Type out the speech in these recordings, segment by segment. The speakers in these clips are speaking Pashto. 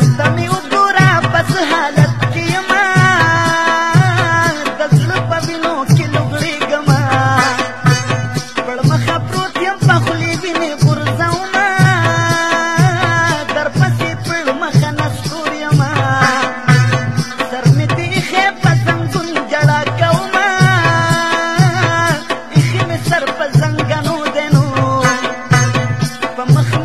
دلته مې وګوره پس حالت کې یم د زړه په وینو کې لوګړېږم پړمخه پروت یم په خولې وینې غورځومه درپسې پړمخه نسکور یم سر مې تېښې په زنګون ژړا کومه ایښې مې سر په زنګنو دی نو په مخه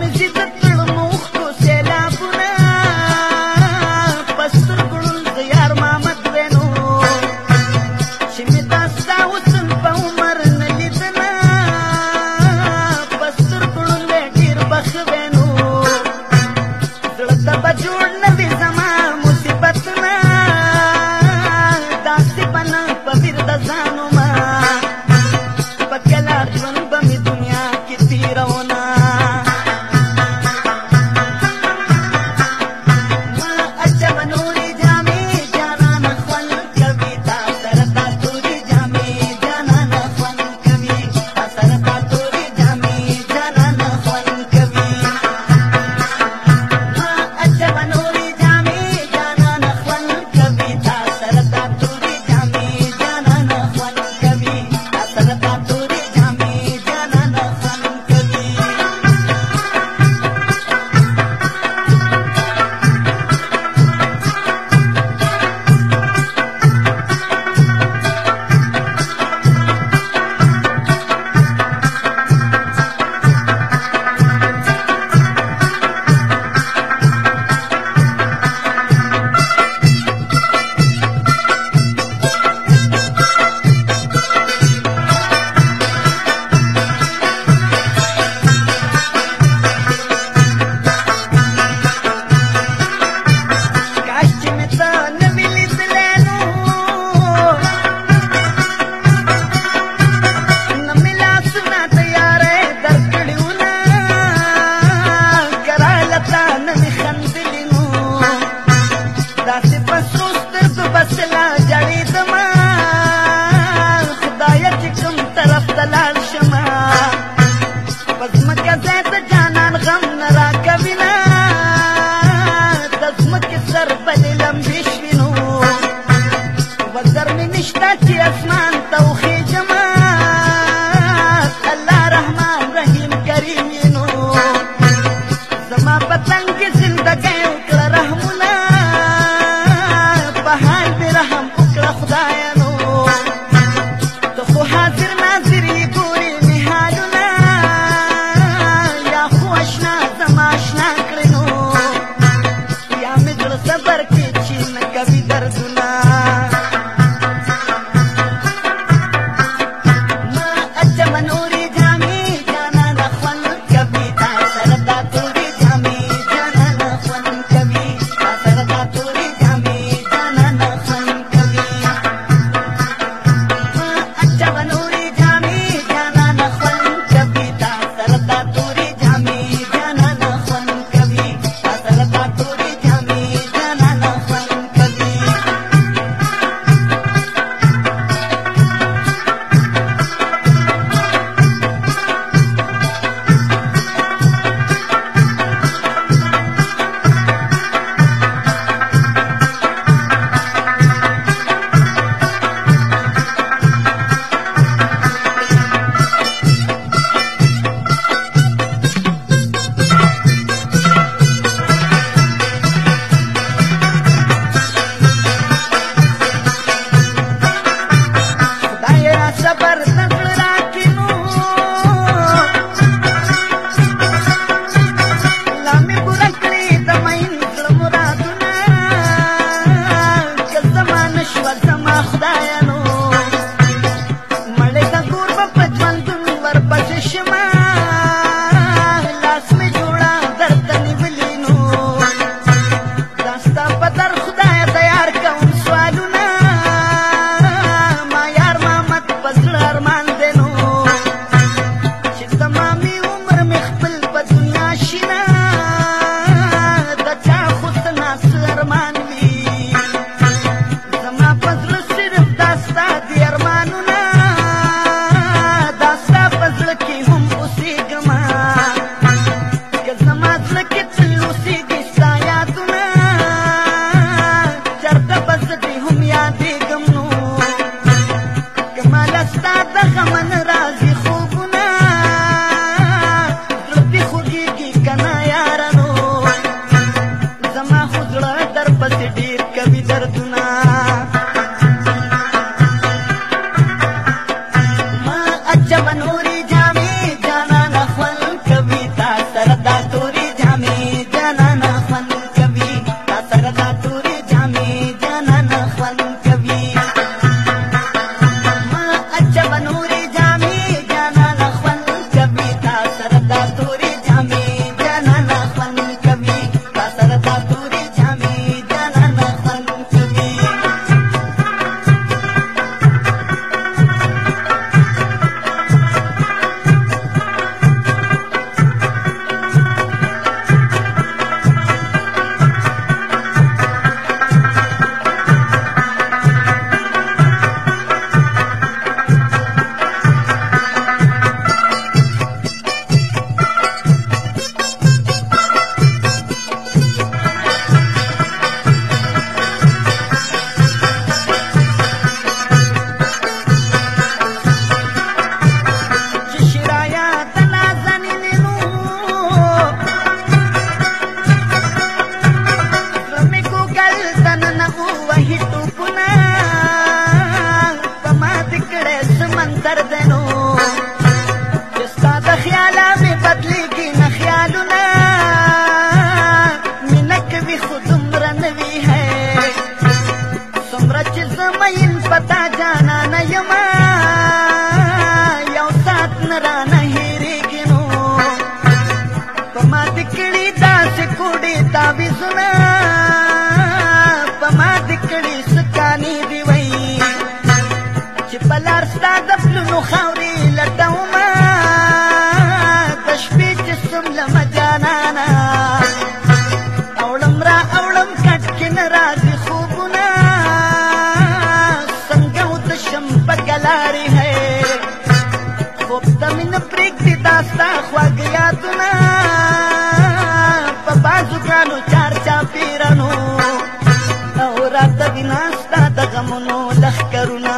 करुणा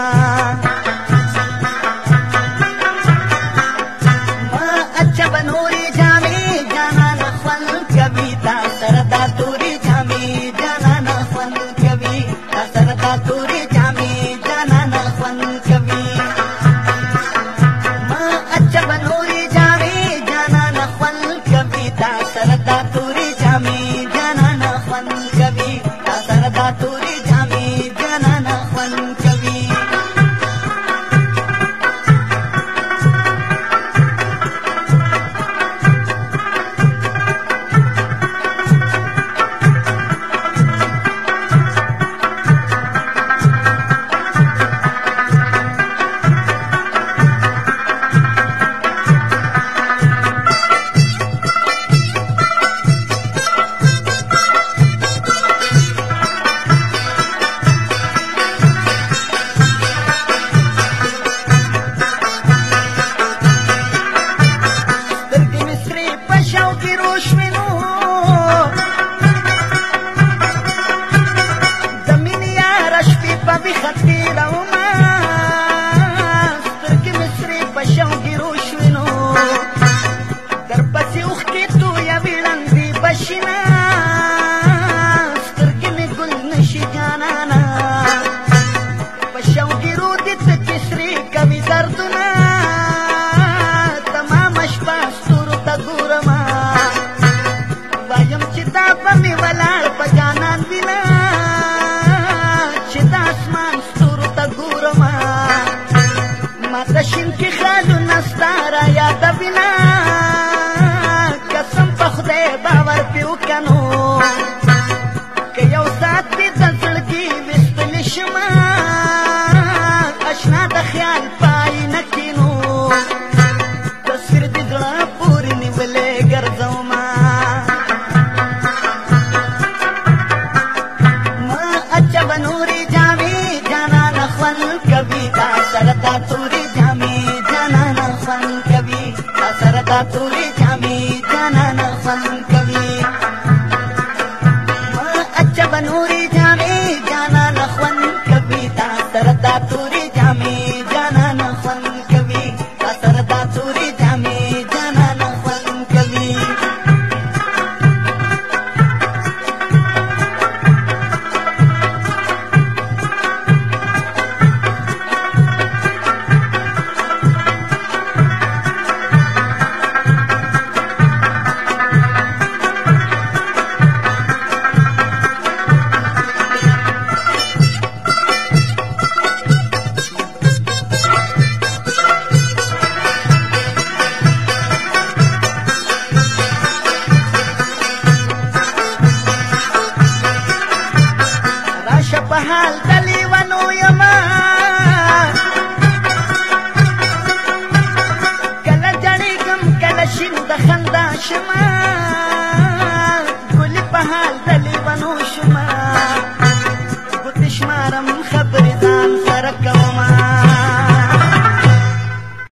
अच्छा बनोरी जामे जाना न फल कविता सरदा तोरी जामे जाना न फल कवि सरदा तोरी जामे जाना न फल अच्छा बनोरी जाना न फल कविता सरदा जाना न फल د شین کې خیالونه ستا را یادوینه قسم په خدای باور پې وکنو که یو ساعت دې د زړه کې ویستلی شمه اشنا د خیال په آینه کې نو تصویر دې زړه پورې نیولې ګرځومه ما اچه به نورې جامې جانانه خوند کوي Satu